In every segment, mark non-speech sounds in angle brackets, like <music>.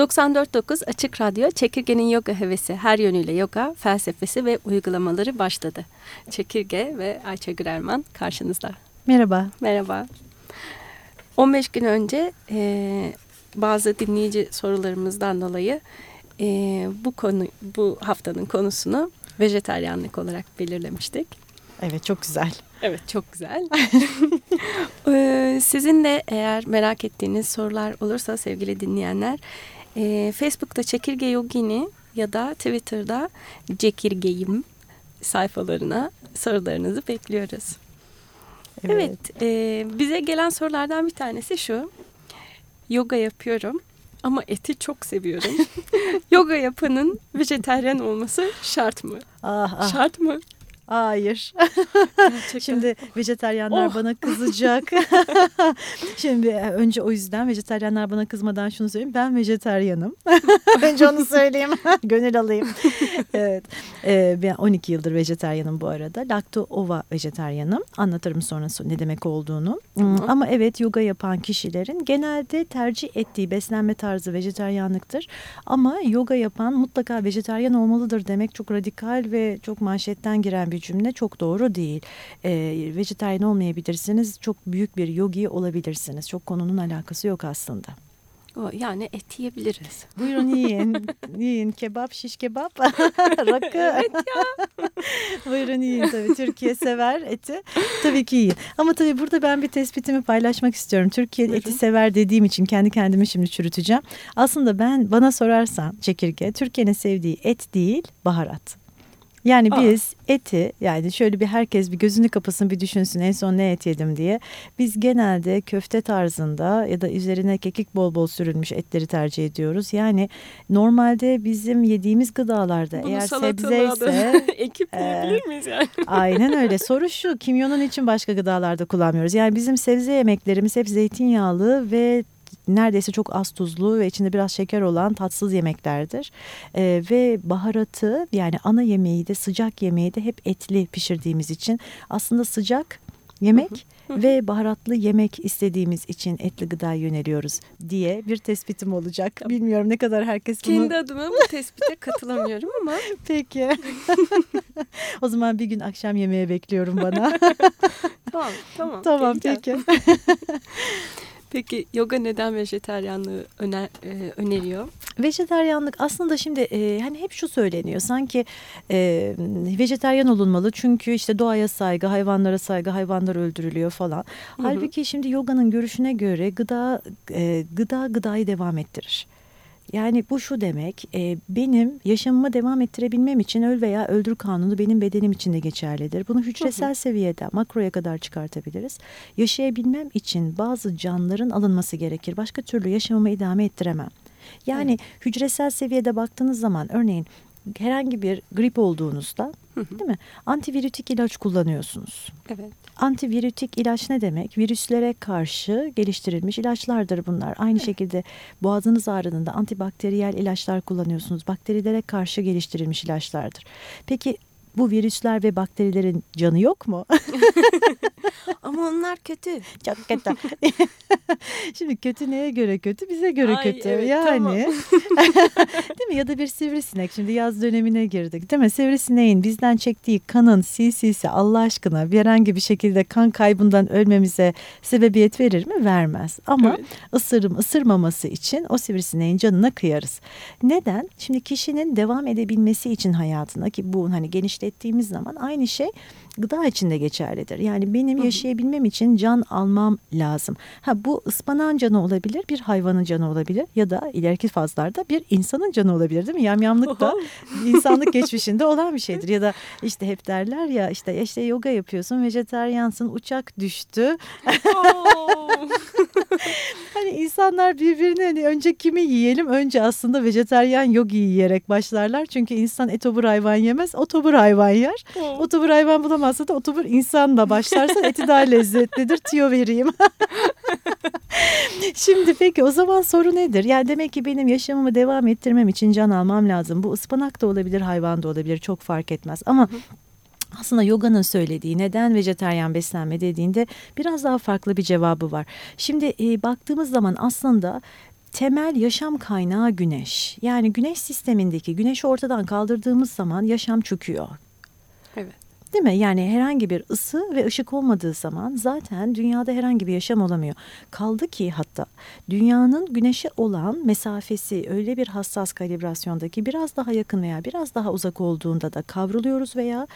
94.9 Açık Radyo Çekirge'nin yoga hevesi her yönüyle yoga, felsefesi ve uygulamaları başladı. Çekirge ve Ayça Erman karşınızda. Merhaba. Merhaba. 15 gün önce e, bazı dinleyici sorularımızdan dolayı e, bu konu bu haftanın konusunu vejeteryanlık olarak belirlemiştik. Evet çok güzel. Evet çok güzel. <laughs> Sizin de eğer merak ettiğiniz sorular olursa sevgili dinleyenler e, Facebook'ta Çekirge Yogini ya da Twitter'da Çekirgeyim sayfalarına sorularınızı bekliyoruz. Evet, evet e, bize gelen sorulardan bir tanesi şu. Yoga yapıyorum ama eti çok seviyorum. <laughs> Yoga yapanın vejeteryan olması şart mı? Ah, ah. Şart mı? Hayır. Şimdi vejeteryanlar oh. bana kızacak. <laughs> Şimdi e, önce o yüzden vejeteryanlar bana kızmadan şunu söyleyeyim. Ben vejeteryanım. <laughs> önce onu söyleyeyim. <laughs> Gönül alayım. evet. Ee, ben 12 yıldır vejeteryanım bu arada. Lakto ova vejeteryanım. Anlatırım sonra ne demek olduğunu. Tamam. Ama evet yoga yapan kişilerin genelde tercih ettiği beslenme tarzı vejeteryanlıktır. Ama yoga yapan mutlaka vejeteryan olmalıdır demek çok radikal ve çok manşetten giren bir cümle çok doğru değil. E, vejetaryen olmayabilirsiniz, çok büyük bir yogi olabilirsiniz. Çok konunun alakası yok aslında. O, yani et yiyebiliriz. <laughs> Buyurun yiyin. yiyin kebap, şiş kebap, <laughs> rakı. evet ya. <laughs> Buyurun yiyin tabii. Türkiye sever eti. Tabii ki yiyin. Ama tabii burada ben bir tespitimi paylaşmak istiyorum. Türkiye Buyurun. eti sever dediğim için kendi kendimi şimdi çürüteceğim. Aslında ben bana sorarsan çekirge Türkiye'nin sevdiği et değil baharat. Yani Aa. biz eti yani şöyle bir herkes bir gözünü kapasın bir düşünsün en son ne et yedim diye. Biz genelde köfte tarzında ya da üzerine kekik bol bol sürülmüş etleri tercih ediyoruz. Yani normalde bizim yediğimiz gıdalarda Bunu eğer sebze ise <laughs> ekip e, miyiz yani? <laughs> aynen öyle. Soru şu kimyonun için başka gıdalarda kullanmıyoruz. Yani bizim sebze yemeklerimiz hep zeytinyağlı ve neredeyse çok az tuzlu ve içinde biraz şeker olan tatsız yemeklerdir. E, ve baharatı yani ana yemeği de sıcak yemeği de hep etli pişirdiğimiz için aslında sıcak yemek ve baharatlı yemek istediğimiz için etli gıda yöneliyoruz diye bir tespitim olacak. Bilmiyorum ne kadar herkes bunu... Kendi adıma bu tespite katılamıyorum ama. <laughs> Peki. <laughs> o zaman bir gün akşam yemeğe bekliyorum bana. <laughs> tamam tamam. Tamam peki. Peki yoga neden vejeteryanlığı öner, e, öneriyor? Vejeteryanlık aslında şimdi e, hani hep şu söyleniyor sanki e, vejeteryan olunmalı çünkü işte doğaya saygı, hayvanlara saygı, hayvanlar öldürülüyor falan. Hı hı. Halbuki şimdi yoganın görüşüne göre gıda e, gıda gıdayı devam ettirir. Yani bu şu demek e, benim yaşamımı devam ettirebilmem için öl veya öldür kanunu benim bedenim için de geçerlidir. Bunu hücresel hı hı. seviyede makroya kadar çıkartabiliriz. Yaşayabilmem için bazı canların alınması gerekir. Başka türlü yaşamımı idame ettiremem. Yani evet. hücresel seviyede baktığınız zaman örneğin herhangi bir grip olduğunuzda değil mi? Antivirütik ilaç kullanıyorsunuz. Evet. Antivirütik ilaç ne demek? Virüslere karşı geliştirilmiş ilaçlardır bunlar. Aynı evet. şekilde boğazınız ağrıdığında antibakteriyel ilaçlar kullanıyorsunuz. Bakterilere karşı geliştirilmiş ilaçlardır. Peki bu virüsler ve bakterilerin canı yok mu? <laughs> <laughs> Ama onlar kötü. Çok kötü. <laughs> Şimdi kötü neye göre kötü? Bize göre Ay, kötü. Evet, yani. Tamam. <laughs> değil mi? Ya da bir sivrisinek. Şimdi yaz dönemine girdik. Değil mi? Sivrisineğin bizden çektiği kanın CC'si Allah aşkına bir herhangi bir şekilde kan kaybından ölmemize sebebiyet verir mi? Vermez. Ama evet. ısırım ısırmaması için o sivrisineğin canına kıyarız. Neden? Şimdi kişinin devam edebilmesi için hayatına ki bu hani genişlettiğimiz zaman aynı şey gıda içinde geçerlidir. Yani benim yaşayabilmem için can almam lazım. Ha bu ıspanağın canı olabilir, bir hayvanın canı olabilir ya da ileriki fazlarda bir insanın canı olabilir değil mi? Yamyamlık da <laughs> insanlık geçmişinde olan bir şeydir. <laughs> Ya da işte hep derler ya işte işte yoga yapıyorsun, vejeteryansın, uçak düştü. <laughs> hani insanlar birbirine hani önce kimi yiyelim? Önce aslında vejeteryan yogi yiyerek başlarlar. Çünkü insan etobur hayvan yemez, otobur hayvan yer. Otobur hayvan bulamazsa da otobur insanla başlarsa eti daha lezzetlidir. Tiyo vereyim. <laughs> Şimdi peki o zaman soru nedir? Yani demek ki benim yaşamımı devam ettirmem için can almam lazım. Bu ıspanak da olabilir, hayvan da olabilir. Çok fark etmez. Ama aslında yoganın söylediği neden vejeteryan beslenme dediğinde biraz daha farklı bir cevabı var. Şimdi e, baktığımız zaman aslında temel yaşam kaynağı güneş. Yani güneş sistemindeki güneşi ortadan kaldırdığımız zaman yaşam çöküyor. Evet. Değil mi? Yani herhangi bir ısı ve ışık olmadığı zaman zaten dünyada herhangi bir yaşam olamıyor. Kaldı ki hatta dünyanın güneşe olan mesafesi öyle bir hassas kalibrasyondaki biraz daha yakın veya biraz daha uzak olduğunda da kavruluyoruz veya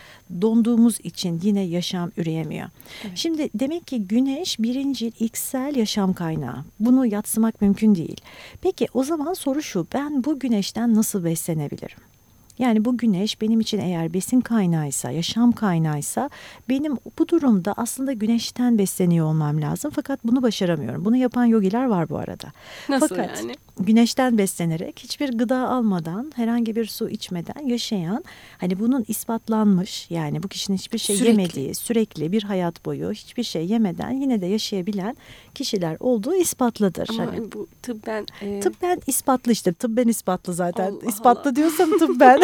donduğumuz için yine yaşam üreyemiyor. Evet. Şimdi demek ki güneş birinci ilksel yaşam kaynağı. Bunu yatsımak mümkün değil. Peki o zaman soru şu ben bu güneşten nasıl beslenebilirim? Yani bu güneş benim için eğer besin kaynağıysa, yaşam kaynağıysa benim bu durumda aslında güneşten besleniyor olmam lazım. Fakat bunu başaramıyorum. Bunu yapan yogiler var bu arada. Nasıl Fakat yani? güneşten beslenerek hiçbir gıda almadan, herhangi bir su içmeden yaşayan hani bunun ispatlanmış yani bu kişinin hiçbir şey sürekli. yemediği, sürekli bir hayat boyu hiçbir şey yemeden yine de yaşayabilen kişiler olduğu ispatlıdır. Ama hani bu tıbben e... tıbben ispatlı işte. Tıbben ispatlı zaten. Allah ispatlı Allah. diyorsam tıbben. <laughs>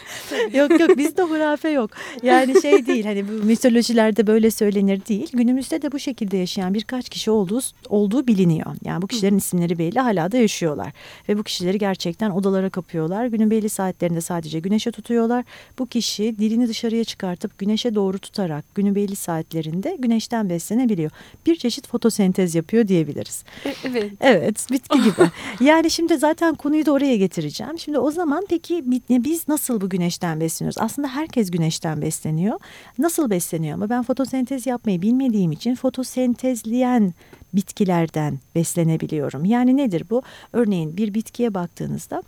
<laughs> yok yok bizde hurafe yok. Yani şey değil hani bu mitolojilerde böyle söylenir değil. Günümüzde de bu şekilde yaşayan birkaç kişi olduğu, olduğu biliniyor. Yani bu kişilerin isimleri belli hala da yaşıyorlar. Ve bu kişileri gerçekten odalara kapıyorlar. Günün belli saatlerinde sadece güneşe tutuyorlar. Bu kişi dilini dışarıya çıkartıp güneşe doğru tutarak günün belli saatlerinde güneşten beslenebiliyor. Bir çeşit fotosentez yapıyor diyebiliriz. E, evet. Evet bitki <laughs> gibi. yani şimdi zaten konuyu da oraya getireceğim. Şimdi o zaman peki biz nasıl bu güneşten besleniyoruz? Aslında herkes güneşten besleniyor. Nasıl besleniyor ama ben fotosentez yapmayı bilmediğim için fotosentezleyen bitkilerden beslenebiliyorum. Yani nedir bu? Örneğin bir bitkiye baktığınızda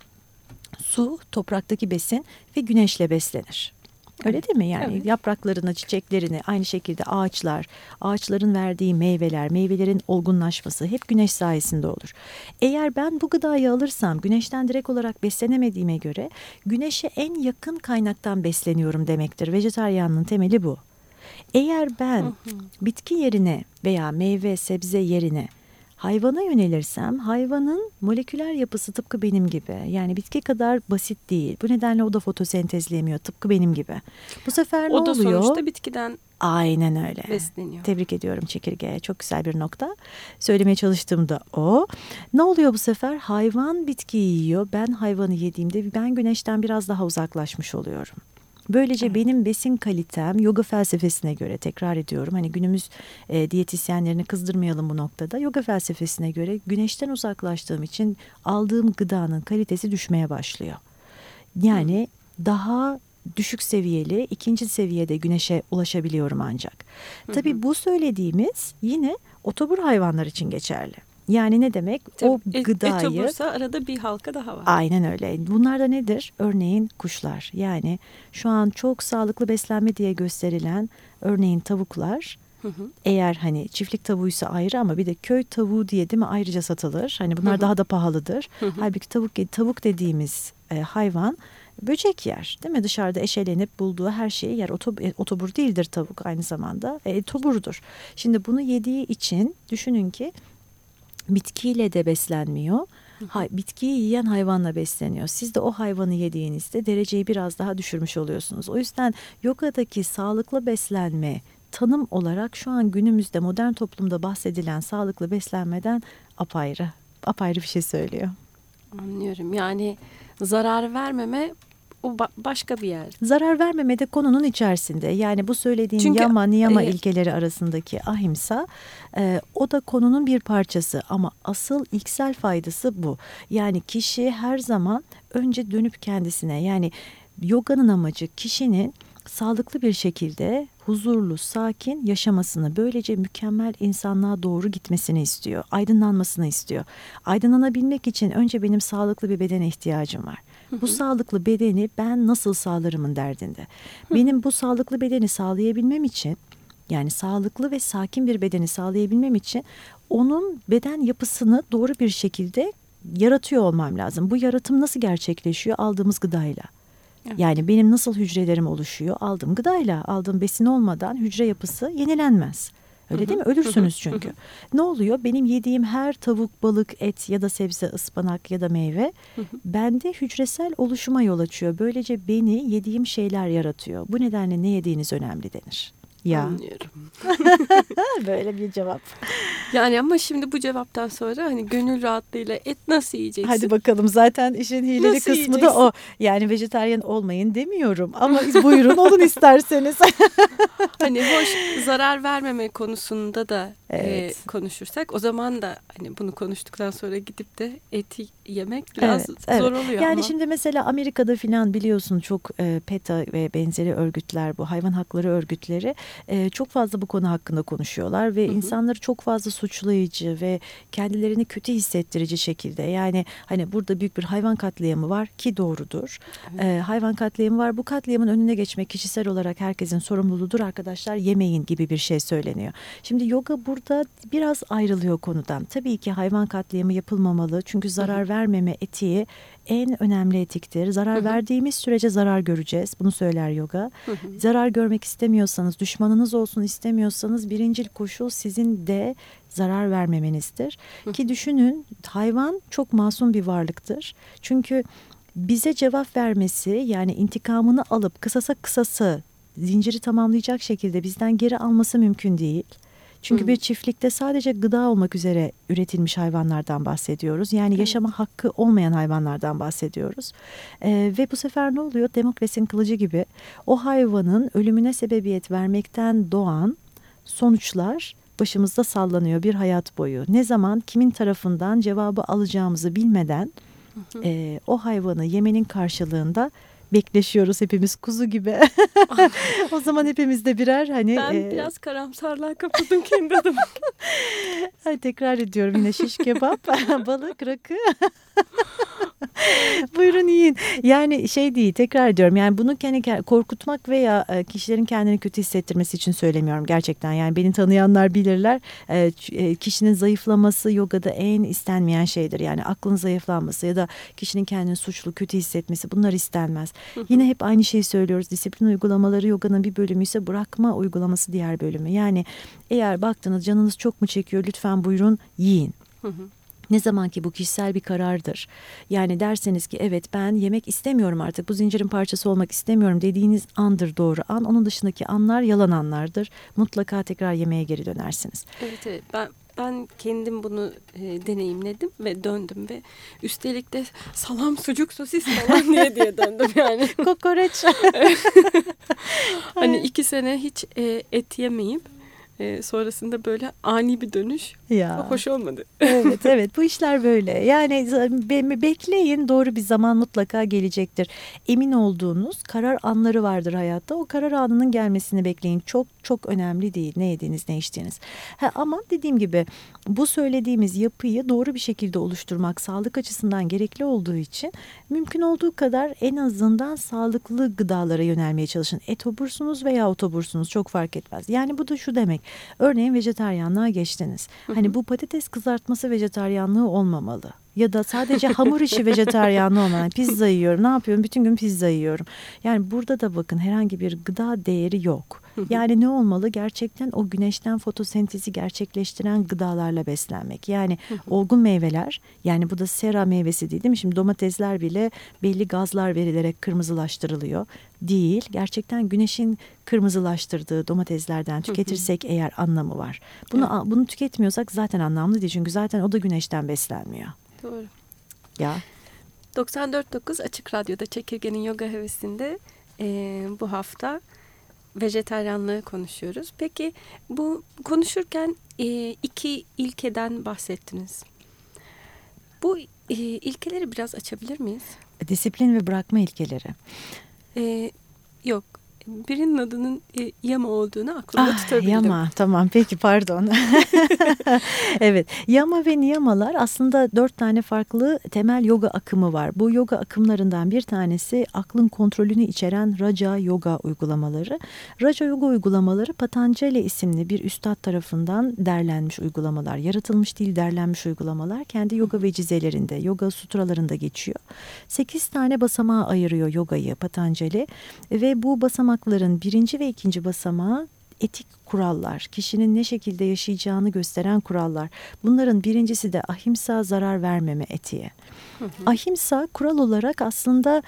su, topraktaki besin ve güneşle beslenir. Öyle değil mi? Yani evet. yapraklarını, çiçeklerini aynı şekilde ağaçlar, ağaçların verdiği meyveler, meyvelerin olgunlaşması hep güneş sayesinde olur. Eğer ben bu gıdayı alırsam güneşten direkt olarak beslenemediğime göre güneşe en yakın kaynaktan besleniyorum demektir. Vejetaryanlığın temeli bu. Eğer ben bitki yerine veya meyve sebze yerine hayvana yönelirsem hayvanın moleküler yapısı tıpkı benim gibi. Yani bitki kadar basit değil. Bu nedenle o da fotosentezleyemiyor tıpkı benim gibi. Bu sefer ne oluyor? O da sonuçta bitkiden Aynen öyle. Besleniyor. Tebrik ediyorum çekirgeye. Çok güzel bir nokta. Söylemeye çalıştığım da o. Ne oluyor bu sefer? Hayvan bitkiyi yiyor. Ben hayvanı yediğimde ben güneşten biraz daha uzaklaşmış oluyorum. Böylece evet. benim besin kalitem yoga felsefesine göre tekrar ediyorum. Hani günümüz e, diyetisyenlerini kızdırmayalım bu noktada. Yoga felsefesine göre güneşten uzaklaştığım için aldığım gıdanın kalitesi düşmeye başlıyor. Yani Hı. daha düşük seviyeli ikinci seviyede güneşe ulaşabiliyorum ancak. Tabii bu söylediğimiz yine otobur hayvanlar için geçerli. Yani ne demek? Tabii, o gıdayı... Etobursa arada bir halka daha var. Aynen öyle. Bunlar da nedir? Örneğin kuşlar. Yani şu an çok sağlıklı beslenme diye gösterilen örneğin tavuklar... Hı hı. Eğer hani çiftlik tavuğuysa ayrı ama bir de köy tavuğu diye değil mi ayrıca satılır. Hani bunlar hı hı. daha da pahalıdır. Hı hı. Halbuki tavuk tavuk dediğimiz e, hayvan böcek yer değil mi? Dışarıda eşelenip bulduğu her şeyi yer. Otob e, otobur değildir tavuk aynı zamanda. E, toburdur. Şimdi bunu yediği için düşünün ki bitkiyle de beslenmiyor. Ha, bitkiyi yiyen hayvanla besleniyor. Siz de o hayvanı yediğinizde dereceyi biraz daha düşürmüş oluyorsunuz. O yüzden yogadaki sağlıklı beslenme tanım olarak şu an günümüzde modern toplumda bahsedilen sağlıklı beslenmeden apayrı, apayrı bir şey söylüyor. Anlıyorum. Yani zarar vermeme o başka bir yer. Zarar vermeme de konunun içerisinde. Yani bu söylediğin Çünkü, yama niyama e, ilkeleri arasındaki ahimsa e, o da konunun bir parçası ama asıl ilksel faydası bu. Yani kişi her zaman önce dönüp kendisine yani yoganın amacı kişinin sağlıklı bir şekilde huzurlu, sakin yaşamasını, böylece mükemmel insanlığa doğru gitmesini istiyor. Aydınlanmasını istiyor. Aydınlanabilmek için önce benim sağlıklı bir bedene ihtiyacım var. Bu sağlıklı bedeni ben nasıl sağlarımın derdinde. Benim bu sağlıklı bedeni sağlayabilmem için yani sağlıklı ve sakin bir bedeni sağlayabilmem için onun beden yapısını doğru bir şekilde yaratıyor olmam lazım. Bu yaratım nasıl gerçekleşiyor? Aldığımız gıdayla. Evet. Yani benim nasıl hücrelerim oluşuyor? Aldığım gıdayla, aldığım besin olmadan hücre yapısı yenilenmez. Öyle değil mi? Ölürsünüz çünkü. ne oluyor? Benim yediğim her tavuk, balık, et ya da sebze, ıspanak ya da meyve bende hücresel oluşuma yol açıyor. Böylece beni yediğim şeyler yaratıyor. Bu nedenle ne yediğiniz önemli denir. Ya. Anlıyorum. <laughs> Böyle bir cevap. Yani ama şimdi bu cevaptan sonra hani gönül rahatlığıyla et nasıl yiyeceksin? Hadi bakalım zaten işin hileli nasıl kısmı yiyeceksin? da o. Yani vejetaryen olmayın demiyorum ama <laughs> buyurun olun isterseniz. <laughs> hani hoş zarar vermeme konusunda da evet. e, konuşursak o zaman da hani bunu konuştuktan sonra gidip de eti yemek biraz evet, zor evet. oluyor Yani ama. şimdi mesela Amerika'da filan biliyorsun çok e, PETA ve benzeri örgütler bu hayvan hakları örgütleri e, çok fazla bu konu hakkında konuşuyorlar ve hı hı. insanları çok fazla suçlayıcı ve kendilerini kötü hissettirici şekilde yani hani burada büyük bir hayvan katliamı var ki doğrudur. Evet. E, hayvan katliamı var. Bu katliamın önüne geçmek kişisel olarak herkesin sorumluluğudur arkadaşlar yemeyin gibi bir şey söyleniyor. Şimdi yoga burada biraz ayrılıyor konudan. Tabii ki hayvan katliamı yapılmamalı çünkü zarar vermeme etiği en önemli etiktir. Zarar hı hı. verdiğimiz sürece zarar göreceğiz. Bunu söyler yoga. Hı. Zarar görmek istemiyorsanız, düşmanınız olsun istemiyorsanız birincil koşul sizin de zarar vermemenizdir. Ki düşünün hayvan çok masum bir varlıktır. Çünkü bize cevap vermesi yani intikamını alıp kısasa kısası zinciri tamamlayacak şekilde bizden geri alması mümkün değil. Çünkü Hı. bir çiftlikte sadece gıda olmak üzere üretilmiş hayvanlardan bahsediyoruz. Yani evet. yaşama hakkı olmayan hayvanlardan bahsediyoruz. Ee, ve bu sefer ne oluyor? Demokrasinin kılıcı gibi o hayvanın ölümüne sebebiyet vermekten doğan sonuçlar başımızda sallanıyor bir hayat boyu. Ne zaman kimin tarafından cevabı alacağımızı bilmeden E, o hayvanı yemenin karşılığında bekleşiyoruz hepimiz kuzu gibi. <laughs> o zaman hepimiz de birer hani. Ben e... biraz karamsarlığa kapıldım kendi adıma. <laughs> Tekrar ediyorum yine şiş kebap, <laughs> balık, rakı. <laughs> Buyurun yiyin. Yani şey değil tekrar ediyorum yani bunu kendi korkutmak veya e, kişilerin kendini kötü hissettirmesi için söylemiyorum gerçekten. Yani beni tanıyanlar bilirler e, e, kişinin zayıflaması yogada en istenmeyen şeydir. Yani aklın zayıflanması ya da kişinin kendini suçlu kötü hissetmesi bunlar istenmez. Yine hep aynı şeyi söylüyoruz. Disiplin uygulamaları yoganın bir bölümü ise bırakma uygulaması diğer bölümü. Yani eğer baktınız canınız çok mu çekiyor lütfen buyurun yiyin. Hı hı. Ne zaman ki bu kişisel bir karardır. Yani derseniz ki evet ben yemek istemiyorum artık bu zincirin parçası olmak istemiyorum dediğiniz andır doğru an. Onun dışındaki anlar yalan anlardır. Mutlaka tekrar yemeğe geri dönersiniz. Evet evet ben ben kendim bunu e, deneyimledim ve döndüm ve üstelik de salam sucuk sosis falan diye diye döndüm <laughs> yani. Kokoreç. <laughs> <laughs> hani iki sene hiç e, et yemeyip e, sonrasında böyle ani bir dönüş ya. hoş olmadı. evet <laughs> evet bu işler böyle. Yani bekleyin doğru bir zaman mutlaka gelecektir. Emin olduğunuz karar anları vardır hayatta. O karar anının gelmesini bekleyin. Çok çok önemli değil ne yediğiniz ne içtiğiniz. Ha, ama dediğim gibi bu söylediğimiz yapıyı doğru bir şekilde oluşturmak sağlık açısından gerekli olduğu için mümkün olduğu kadar en azından sağlıklı gıdalara yönelmeye çalışın. Etobursunuz veya otobursunuz çok fark etmez. Yani bu da şu demek. Örneğin vejeteryanlığa geçtiniz. Hani bu patates kızartması vejeteryanlığı olmamalı ya da sadece hamur işi vejeteryanlı olmayan pizza yiyorum ne yapıyorum bütün gün pizza yiyorum. Yani burada da bakın herhangi bir gıda değeri yok. Yani ne olmalı? Gerçekten o güneşten fotosentezi gerçekleştiren gıdalarla beslenmek. Yani olgun meyveler, yani bu da sera meyvesi değil, değil mi? Şimdi domatesler bile belli gazlar verilerek kırmızılaştırılıyor. Değil, gerçekten güneşin kırmızılaştırdığı domateslerden tüketirsek eğer anlamı var. Bunu bunu tüketmiyorsak zaten anlamlı değil çünkü zaten o da güneşten beslenmiyor. Doğru. Ya. 94.9 Açık Radyo'da Çekirge'nin yoga hevesinde e, bu hafta vejeteryanlığı konuşuyoruz. Peki bu konuşurken e, iki ilkeden bahsettiniz. Bu e, ilkeleri biraz açabilir miyiz? Disiplin ve bırakma ilkeleri. E, yok birinin adının e, Yama olduğunu aklımda ah, tutabildim. Yama tamam peki pardon. <laughs> evet Yama ve Niyamalar aslında dört tane farklı temel yoga akımı var. Bu yoga akımlarından bir tanesi aklın kontrolünü içeren Raja Yoga uygulamaları. Raja Yoga uygulamaları Patanjali isimli bir üstad tarafından derlenmiş uygulamalar. Yaratılmış değil derlenmiş uygulamalar. Kendi yoga vecizelerinde, yoga sutralarında geçiyor. Sekiz tane basamağa ayırıyor yogayı Patanjali ve bu basamak basamakların birinci ve ikinci basamağı etik kurallar, kişinin ne şekilde yaşayacağını gösteren kurallar. Bunların birincisi de ahimsa zarar vermeme etiği. Ahimsa kural olarak aslında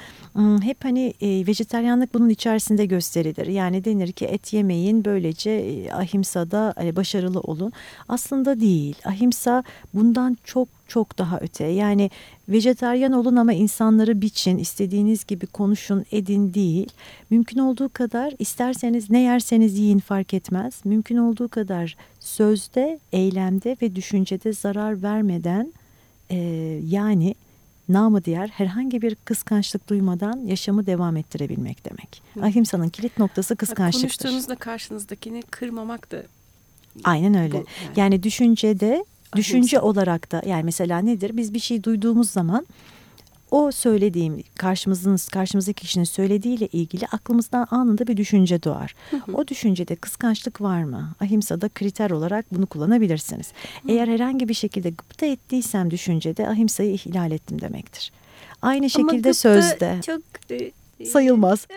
hep hani e, vejeteryanlık bunun içerisinde gösterilir. Yani denir ki et yemeyin böylece e, ahimsada e, başarılı olun. Aslında değil. Ahimsa bundan çok çok daha öte. Yani vejeteryan olun ama insanları biçin, istediğiniz gibi konuşun, edin değil. Mümkün olduğu kadar isterseniz ne yerseniz yiyin fark etmez. Mümkün olduğu kadar sözde, eylemde ve düşüncede zarar vermeden e, yani namı diğer herhangi bir kıskançlık duymadan yaşamı devam ettirebilmek demek. Hı. Ahimsa'nın kilit noktası kıskançlıktır. Konuştuğunuzda karşınızdakini kırmamak da Aynen öyle. Bu, yani. yani düşüncede düşünce olarak da yani mesela nedir? Biz bir şey duyduğumuz zaman o söylediğim karşımızın karşımızdaki kişinin söylediğiyle ilgili aklımızdan anında bir düşünce doğar. O düşüncede kıskançlık var mı? Ahimsa'da kriter olarak bunu kullanabilirsiniz. Eğer herhangi bir şekilde gıpta ettiysem düşüncede ahimsa'yı ihlal ettim demektir. Aynı şekilde Ama sözde. çok e, sayılmaz. <laughs>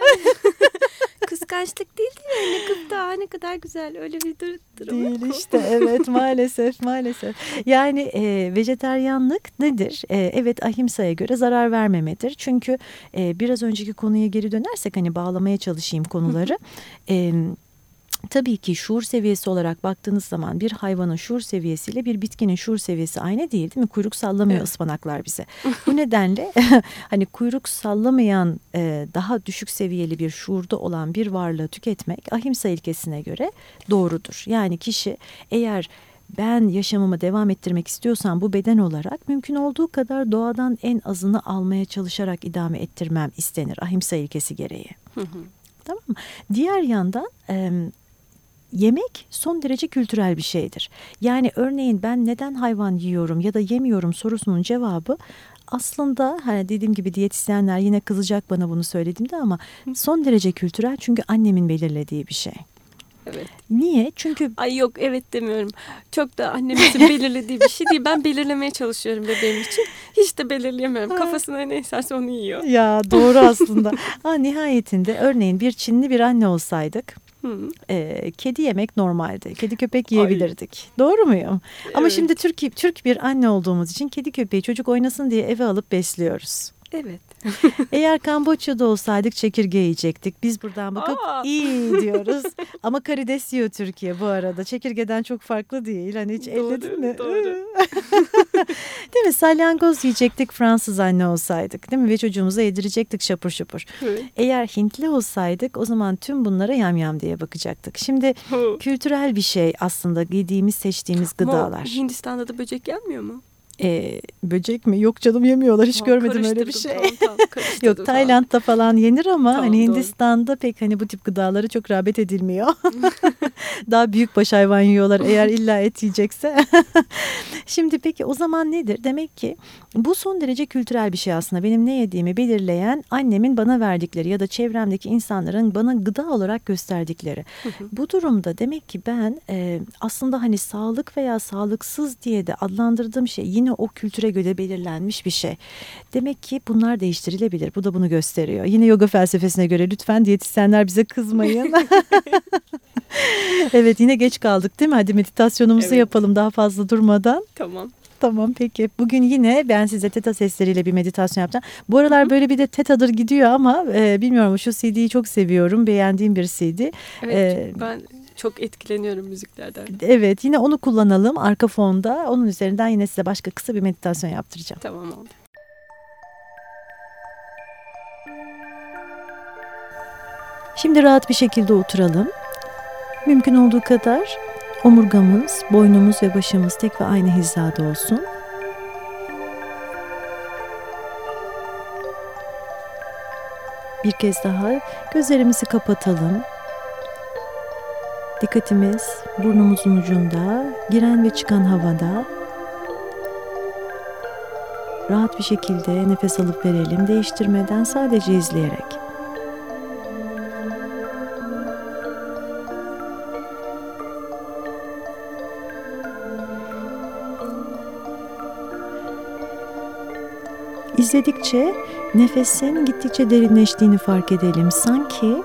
kıskançlık değil değil mi? Ne gıpta ne kadar güzel öyle bir dur durum Değil yok. işte evet maalesef maalesef. Yani e, vejeteryanlık nedir? E, evet ahimsaya göre zarar vermemedir. Çünkü e, biraz önceki konuya geri dönersek hani bağlamaya çalışayım konuları. e, Tabii ki şuur seviyesi olarak baktığınız zaman bir hayvanın şuur seviyesiyle bir bitkinin şuur seviyesi aynı değil değil mi? Kuyruk sallamıyor evet. ıspanaklar bize. <laughs> Bu nedenle <laughs> hani kuyruk sallamayan e, daha düşük seviyeli bir şuurda olan bir varlığı tüketmek ahimsa ilkesine göre doğrudur. Yani kişi eğer ben yaşamımı devam ettirmek istiyorsam bu beden olarak mümkün olduğu kadar doğadan en azını almaya çalışarak idame ettirmem istenir ahimsa ilkesi gereği. Tamam mı? Diğer yandan yemek son derece kültürel bir şeydir. Yani örneğin ben neden hayvan yiyorum ya da yemiyorum sorusunun cevabı aslında hani dediğim gibi diyetisyenler yine kızacak bana bunu söylediğimde ama son derece kültürel çünkü annemin belirlediği bir şey. Evet. Niye? Çünkü... Ay yok evet demiyorum. Çok da annemizin belirlediği bir şey değil. Ben belirlemeye çalışıyorum bebeğim için. Hiç de belirleyemiyorum. Kafasına ne isterse onu yiyor. Ya doğru aslında. <laughs> ha, nihayetinde örneğin bir Çinli bir anne olsaydık e, kedi yemek normaldi. Kedi köpek yiyebilirdik. Ay. Doğru muyum? Evet. Ama şimdi Türk, Türk bir anne olduğumuz için kedi köpeği çocuk oynasın diye eve alıp besliyoruz. Evet. <laughs> Eğer Kamboçya'da olsaydık çekirge yiyecektik. Biz buradan bakıp Aa. iyi diyoruz. <laughs> Ama karides yiyor Türkiye bu arada. Çekirgeden çok farklı değil. Hani hiç doğru, elledin mi? Doğru. <laughs> değil mi? Salyangoz yiyecektik Fransız anne olsaydık. Değil mi? Ve çocuğumuza yedirecektik şapur şapur. Evet. Eğer Hintli olsaydık o zaman tüm bunlara yamyam diye bakacaktık. Şimdi kültürel bir şey aslında yediğimiz seçtiğimiz gıdalar. Ama Hindistan'da da böcek gelmiyor mu? E, böcek mi? Yok canım yemiyorlar. Hiç ha, görmedim öyle bir şey. Tamam, tamam, <laughs> Yok Tayland'da falan yenir ama tamam, hani Hindistan'da doğru. pek hani bu tip gıdaları çok rağbet edilmiyor. <laughs> Daha büyük baş hayvan yiyorlar eğer <laughs> illa et yiyecekse. Şimdi peki o zaman nedir? Demek ki bu son derece kültürel bir şey aslında. Benim ne yediğimi belirleyen annemin bana verdikleri ya da çevremdeki insanların bana gıda olarak gösterdikleri. bu durumda demek ki ben e, aslında hani sağlık veya sağlıksız diye de adlandırdığım şey yine yine o kültüre göre belirlenmiş bir şey. Demek ki bunlar değiştirilebilir. Bu da bunu gösteriyor. Yine yoga felsefesine göre lütfen diyetisyenler bize kızmayın. <laughs> evet yine geç kaldık değil mi? Hadi meditasyonumuzu evet. yapalım daha fazla durmadan. Tamam. Tamam peki. Bugün yine ben size teta sesleriyle bir meditasyon yapacağım. Bu aralar böyle bir de tetadır gidiyor ama e, bilmiyorum şu CD'yi çok seviyorum. Beğendiğim bir CD. Evet ee, ben çok etkileniyorum müziklerden. Evet yine onu kullanalım arka fonda. Onun üzerinden yine size başka kısa bir meditasyon yaptıracağım. Tamam oldu. Şimdi rahat bir şekilde oturalım. Mümkün olduğu kadar omurgamız, boynumuz ve başımız tek ve aynı hizada olsun. Bir kez daha gözlerimizi kapatalım. Dikkatimiz burnumuzun ucunda, giren ve çıkan havada. Rahat bir şekilde nefes alıp verelim değiştirmeden sadece izleyerek. İzledikçe nefesin gittikçe derinleştiğini fark edelim. Sanki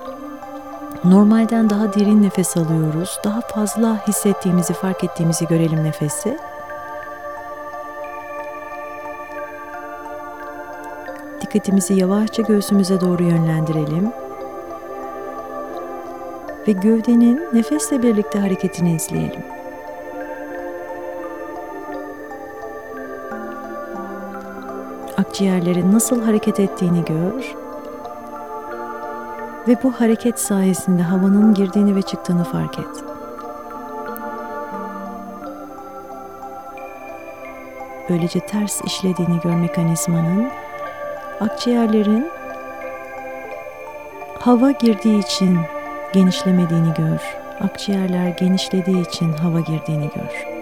Normalden daha derin nefes alıyoruz. Daha fazla hissettiğimizi, fark ettiğimizi görelim nefesi. Dikkatimizi yavaşça göğsümüze doğru yönlendirelim. Ve gövdenin nefesle birlikte hareketini izleyelim. Akciğerlerin nasıl hareket ettiğini gör ve bu hareket sayesinde havanın girdiğini ve çıktığını fark et. Böylece ters işlediğini gör mekanizmanın. Akciğerlerin hava girdiği için genişlemediğini gör. Akciğerler genişlediği için hava girdiğini gör.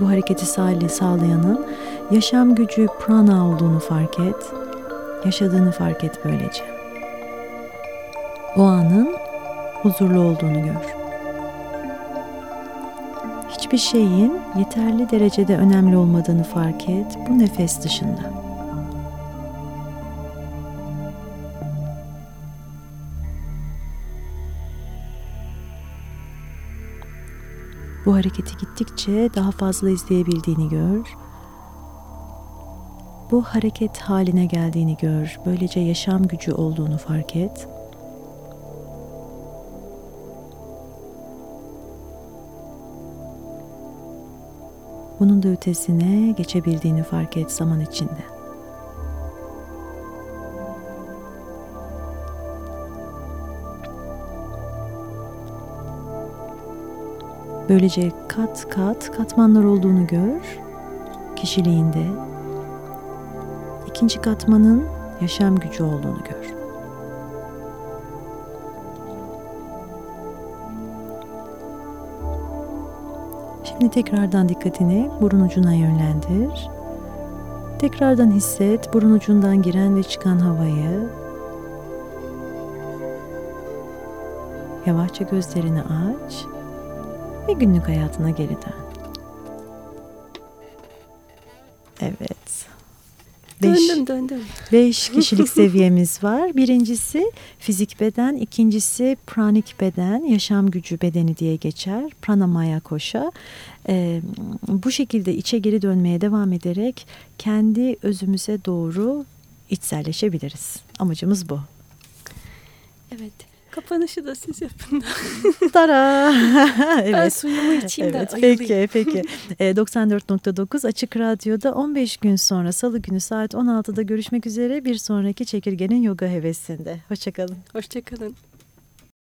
Bu hareketi sağlayanın yaşam gücü prana olduğunu fark et. Yaşadığını fark et böylece. O anın huzurlu olduğunu gör. Hiçbir şeyin yeterli derecede önemli olmadığını fark et bu nefes dışında. Bu hareketi gittikçe daha fazla izleyebildiğini gör. Bu hareket haline geldiğini gör. Böylece yaşam gücü olduğunu fark et. Bunun da ötesine geçebildiğini fark et zaman içinde. Böylece kat kat katmanlar olduğunu gör kişiliğinde. İkinci katmanın yaşam gücü olduğunu gör. Şimdi tekrardan dikkatini burun ucuna yönlendir. Tekrardan hisset burun ucundan giren ve çıkan havayı. Yavaşça gözlerini aç ve günlük hayatına geri dön. Evet. Beş, döndüm döndüm. Beş kişilik <laughs> seviyemiz var. Birincisi fizik beden, ikincisi pranik beden, yaşam gücü bedeni diye geçer. Pranamaya koşa. Ee, bu şekilde içe geri dönmeye devam ederek kendi özümüze doğru içselleşebiliriz. Amacımız bu. Evet. Kapanışı da siz yapın. <laughs> Tara. <laughs> evet. Ben suyumu içeyim evet, de Peki peki. E, 94.9 Açık Radyo'da 15 gün sonra Salı günü saat 16'da görüşmek üzere bir sonraki Çekirge'nin yoga hevesinde. Hoşçakalın. Hoşçakalın.